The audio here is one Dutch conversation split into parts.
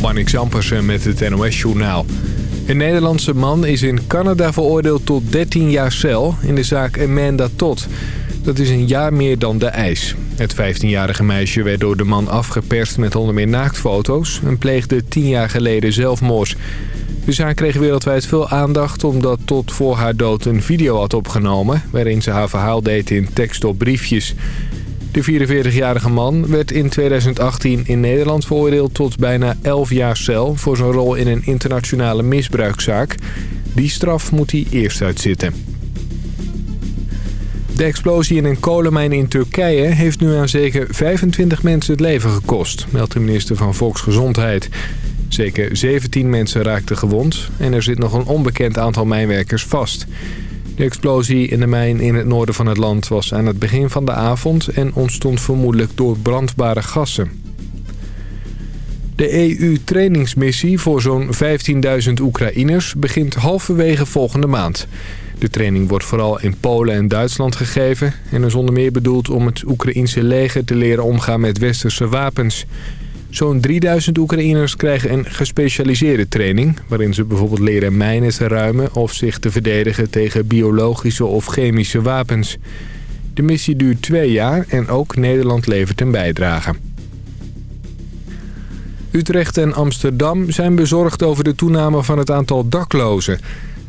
Marnix Ampersen met het NOS-journaal. Een Nederlandse man is in Canada veroordeeld tot 13 jaar cel in de zaak Amanda Todd. Dat is een jaar meer dan de eis. Het 15-jarige meisje werd door de man afgeperst met onder meer naaktfoto's... en pleegde 10 jaar geleden zelfmoord. De zaak kreeg wereldwijd veel aandacht omdat tot voor haar dood een video had opgenomen... waarin ze haar verhaal deed in tekst op briefjes. De 44-jarige man werd in 2018 in Nederland veroordeeld tot bijna 11 jaar cel... voor zijn rol in een internationale misbruikzaak. Die straf moet hij eerst uitzitten. De explosie in een kolenmijn in Turkije heeft nu aan zeker 25 mensen het leven gekost, meldt de minister van Volksgezondheid. Zeker 17 mensen raakten gewond en er zit nog een onbekend aantal mijnwerkers vast. De explosie in de mijn in het noorden van het land was aan het begin van de avond... en ontstond vermoedelijk door brandbare gassen. De EU-trainingsmissie voor zo'n 15.000 Oekraïners begint halverwege volgende maand. De training wordt vooral in Polen en Duitsland gegeven... en is onder meer bedoeld om het Oekraïense leger te leren omgaan met westerse wapens... Zo'n 3000 Oekraïners krijgen een gespecialiseerde training... waarin ze bijvoorbeeld leren mijnen te ruimen... of zich te verdedigen tegen biologische of chemische wapens. De missie duurt twee jaar en ook Nederland levert een bijdrage. Utrecht en Amsterdam zijn bezorgd over de toename van het aantal daklozen.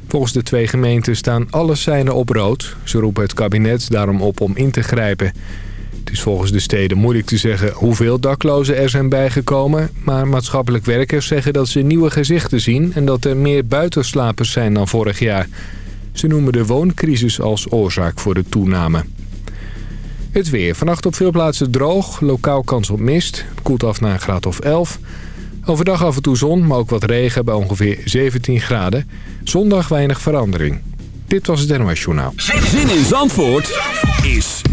Volgens de twee gemeenten staan alle seinen op rood. Ze roepen het kabinet daarom op om in te grijpen... Is volgens de steden moeilijk te zeggen hoeveel daklozen er zijn bijgekomen... maar maatschappelijk werkers zeggen dat ze nieuwe gezichten zien... en dat er meer buitenslapers zijn dan vorig jaar. Ze noemen de wooncrisis als oorzaak voor de toename. Het weer. Vannacht op veel plaatsen droog, lokaal kans op mist. Koelt af naar een graad of 11. Overdag af en toe zon, maar ook wat regen bij ongeveer 17 graden. Zondag weinig verandering. Dit was het NOS Journaal. Zin in Zandvoort is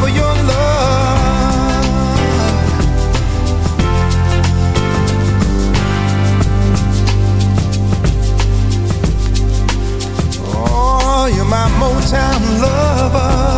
for your love. Oh, you're my Motown lover.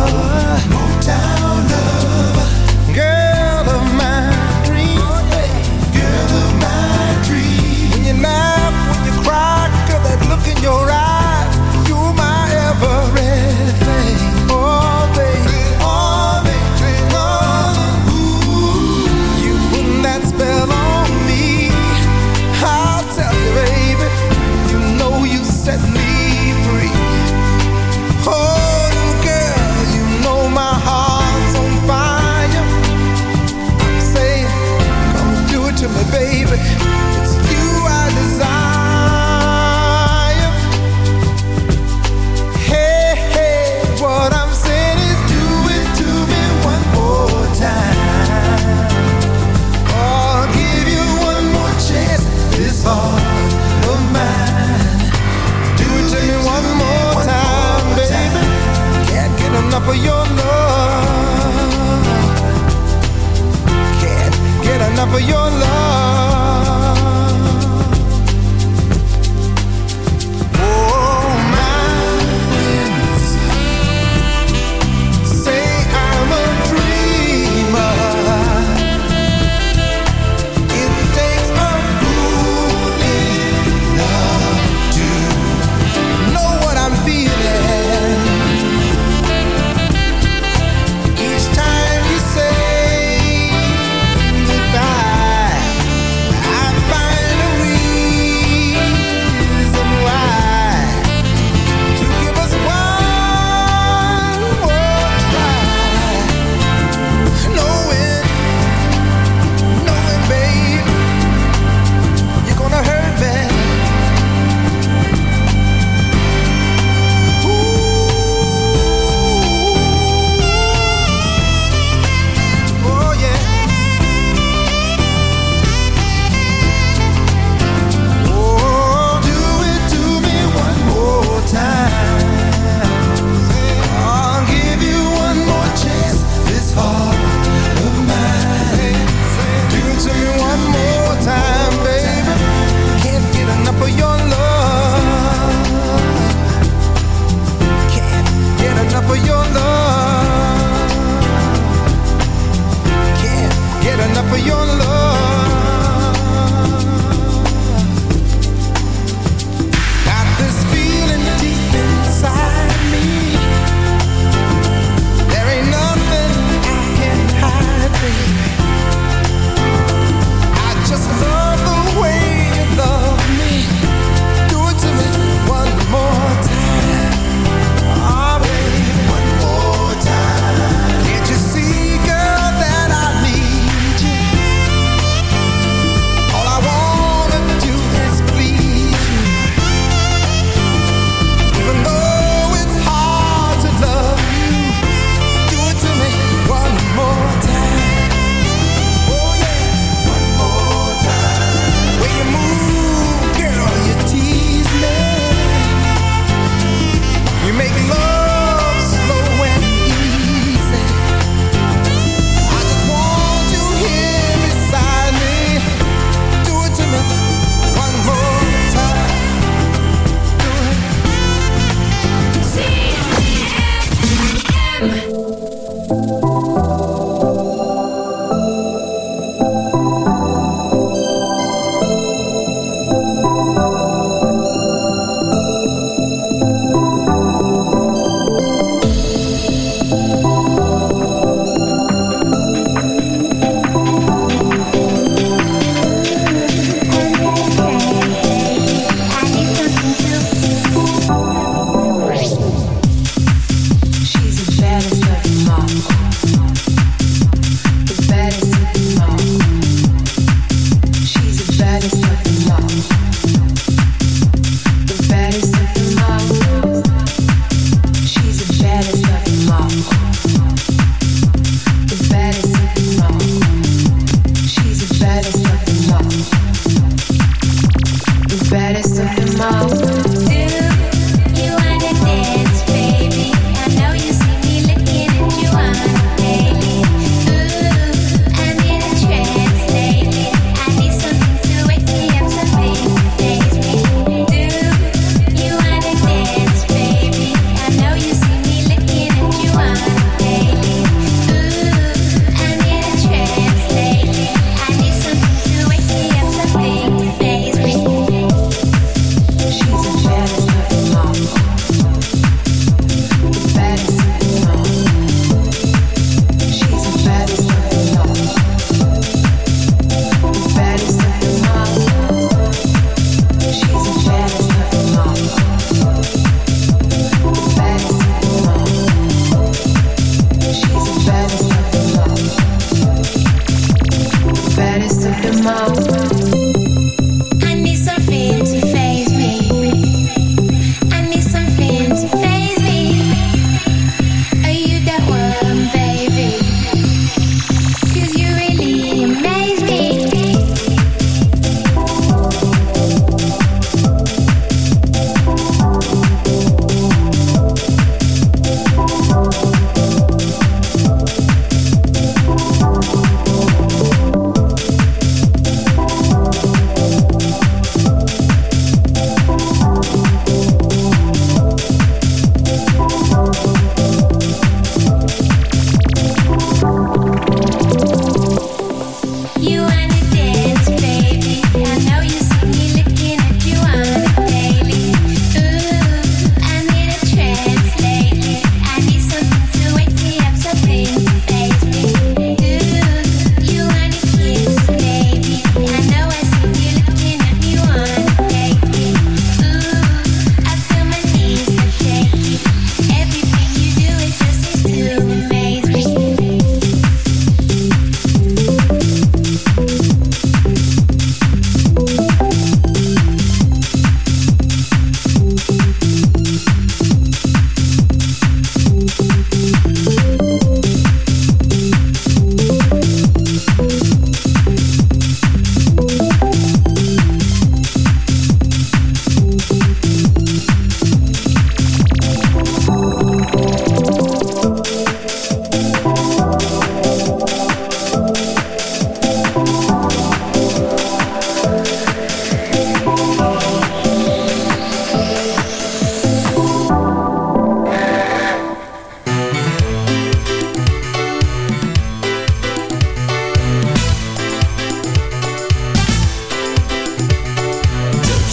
for your love.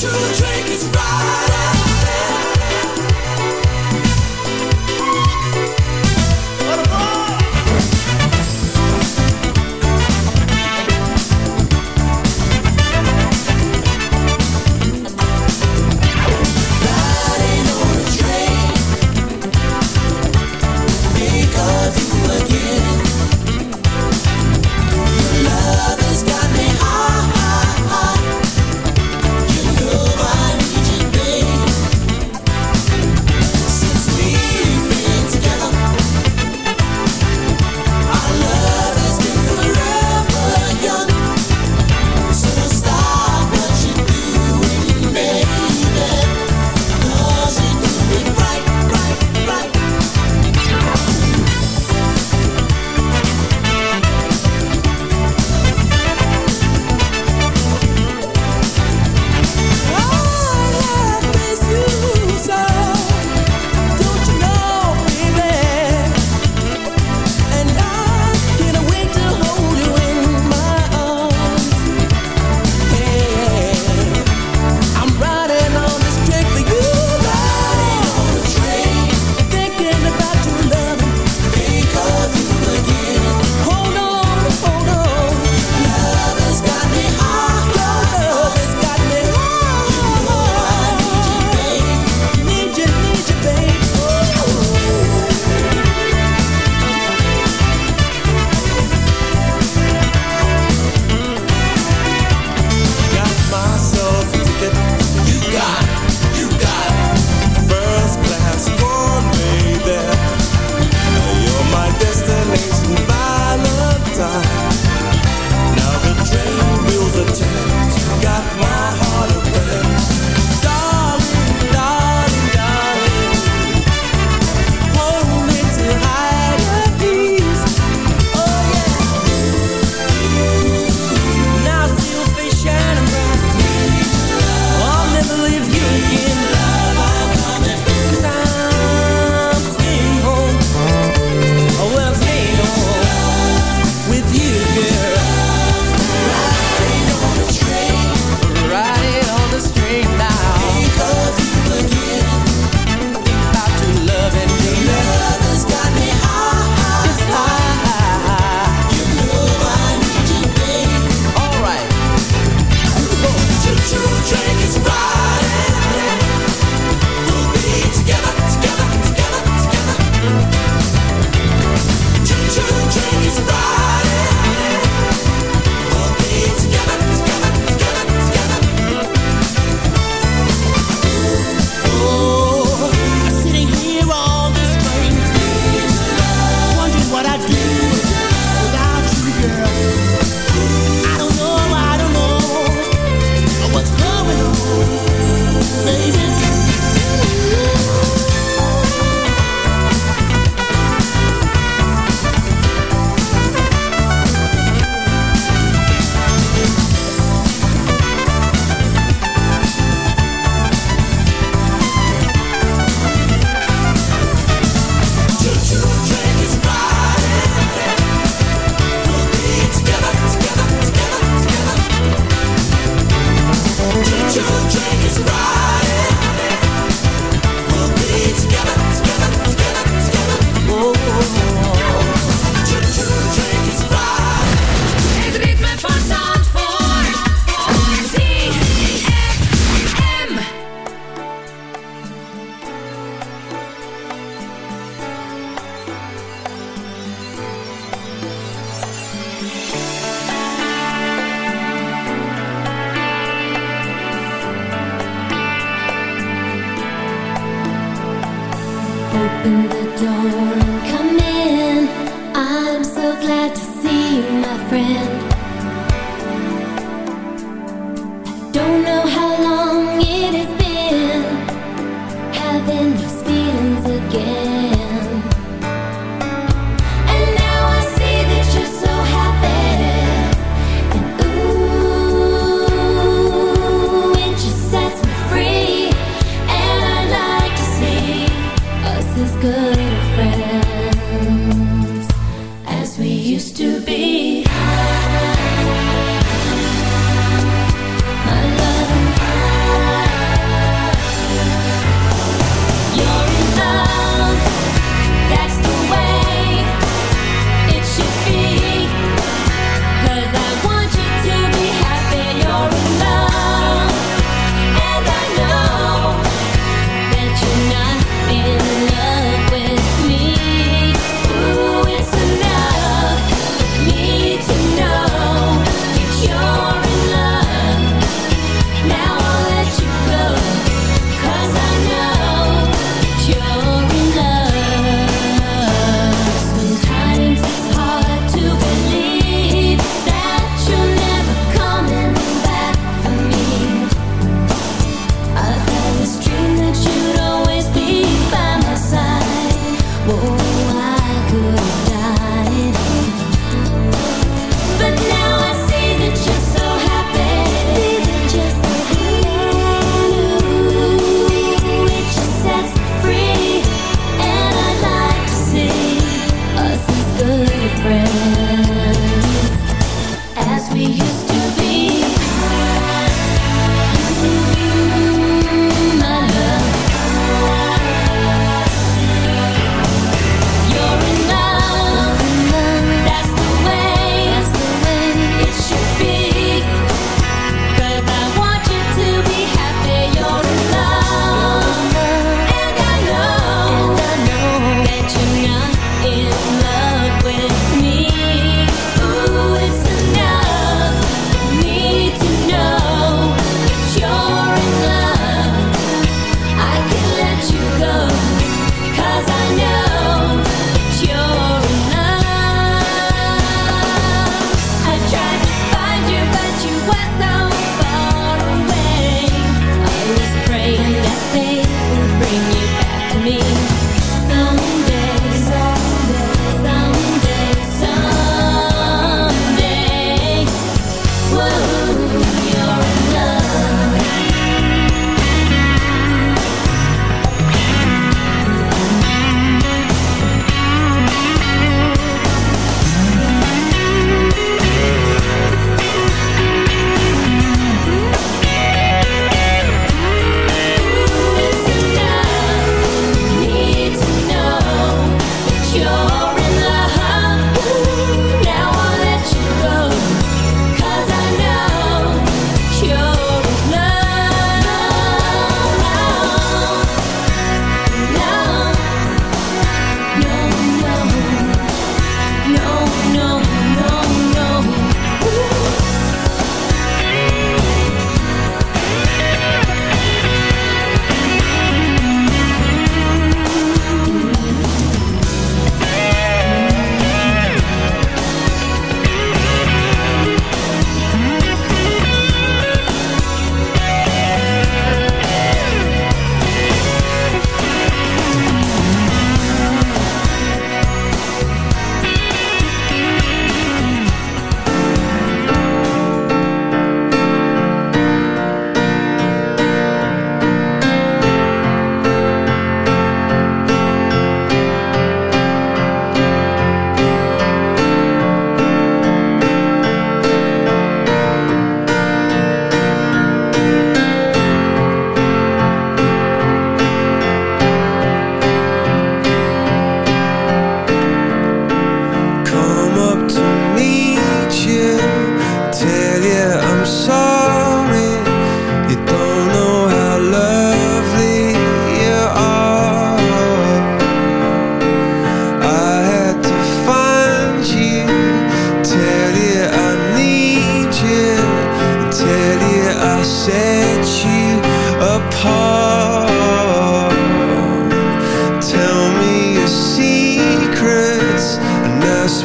to the drink is right.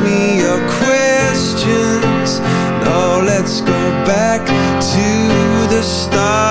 me your questions. Now let's go back to the start.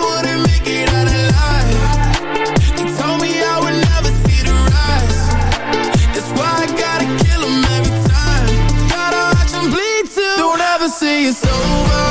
say it's over.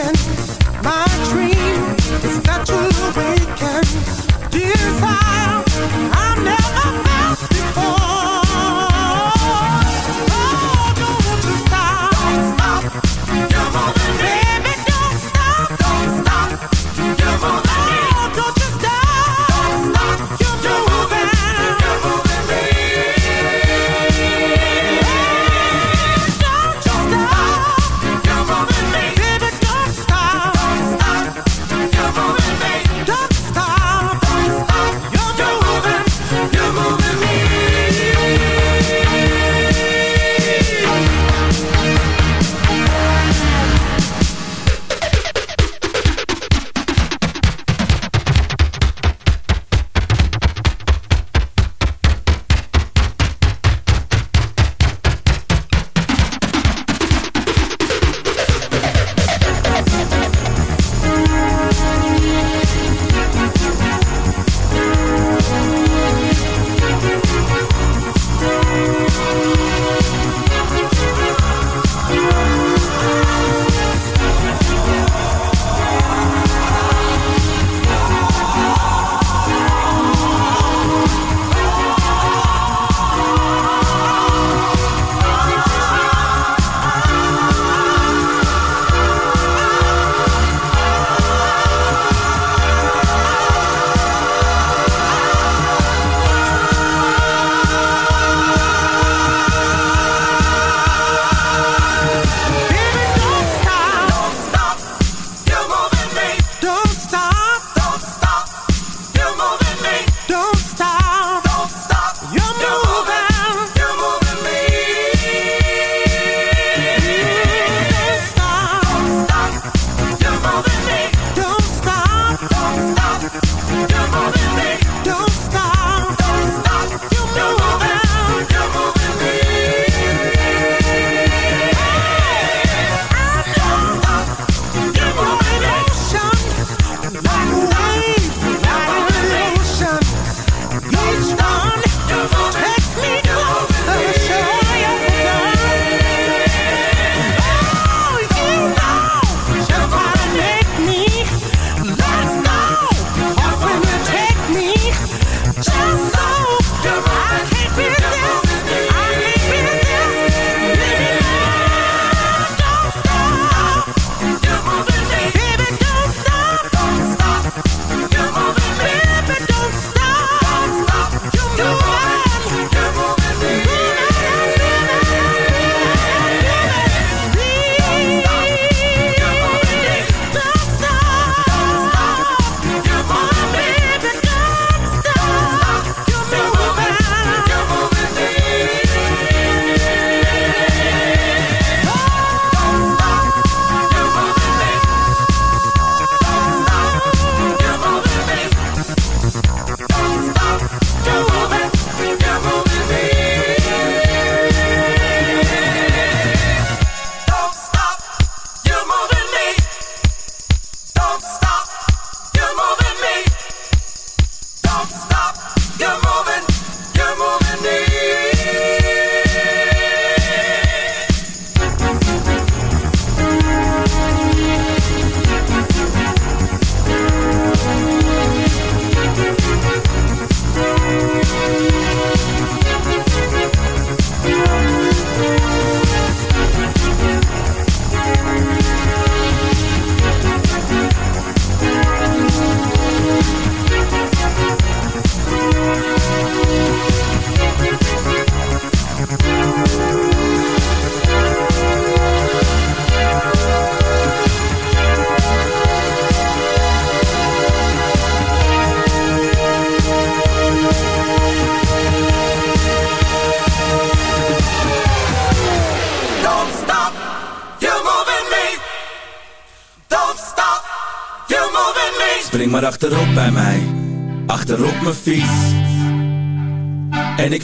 can't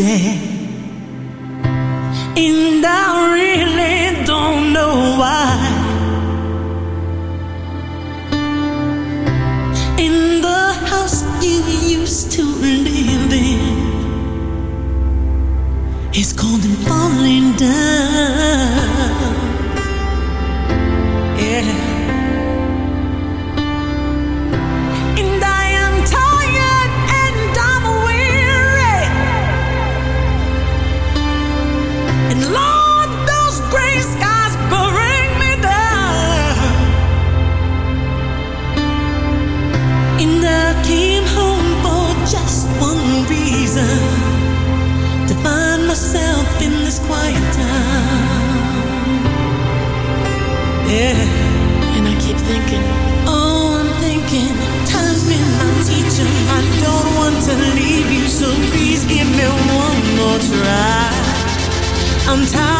Is I'm tired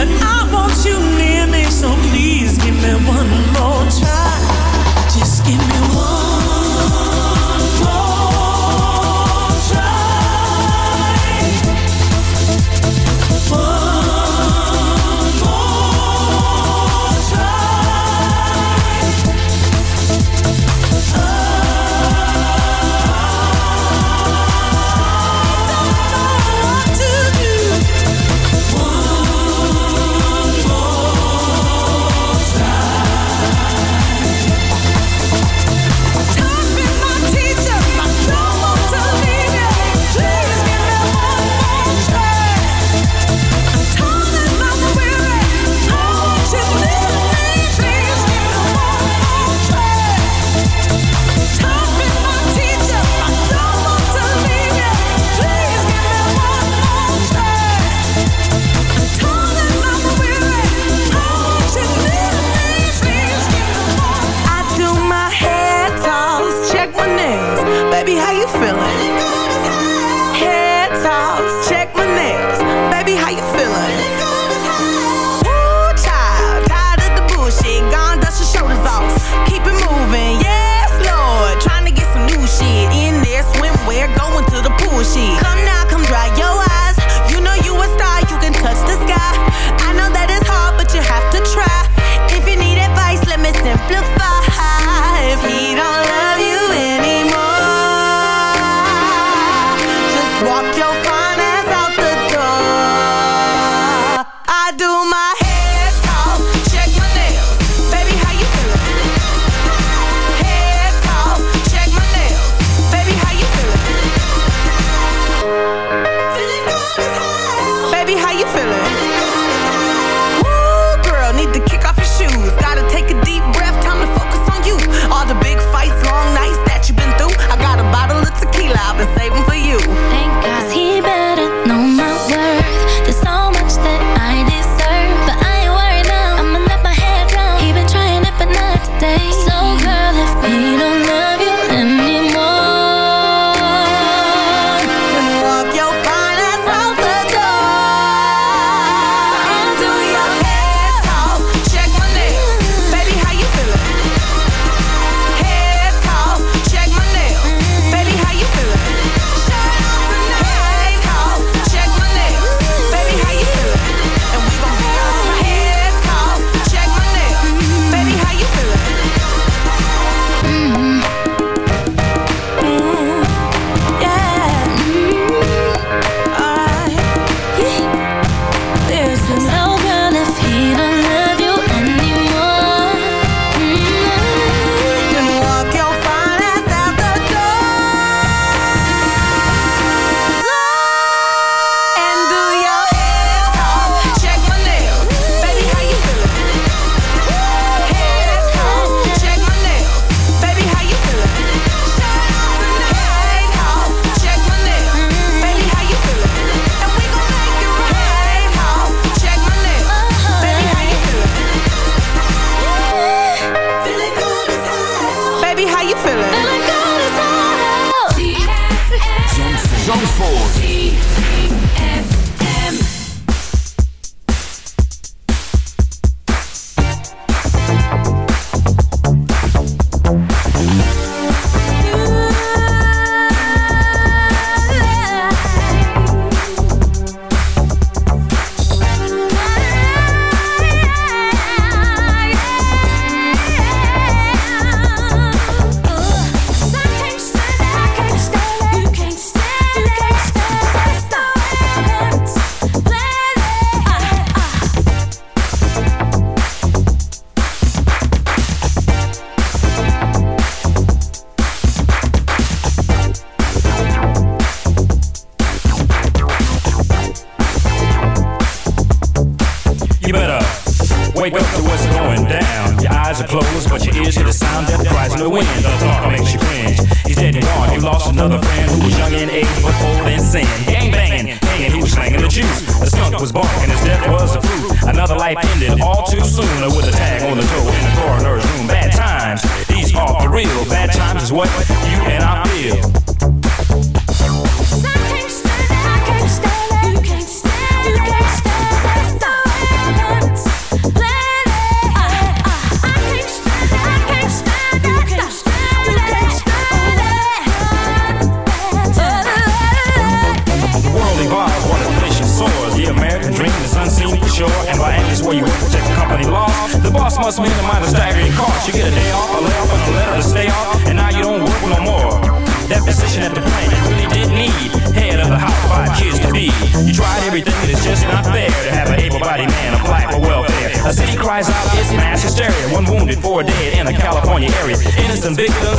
and I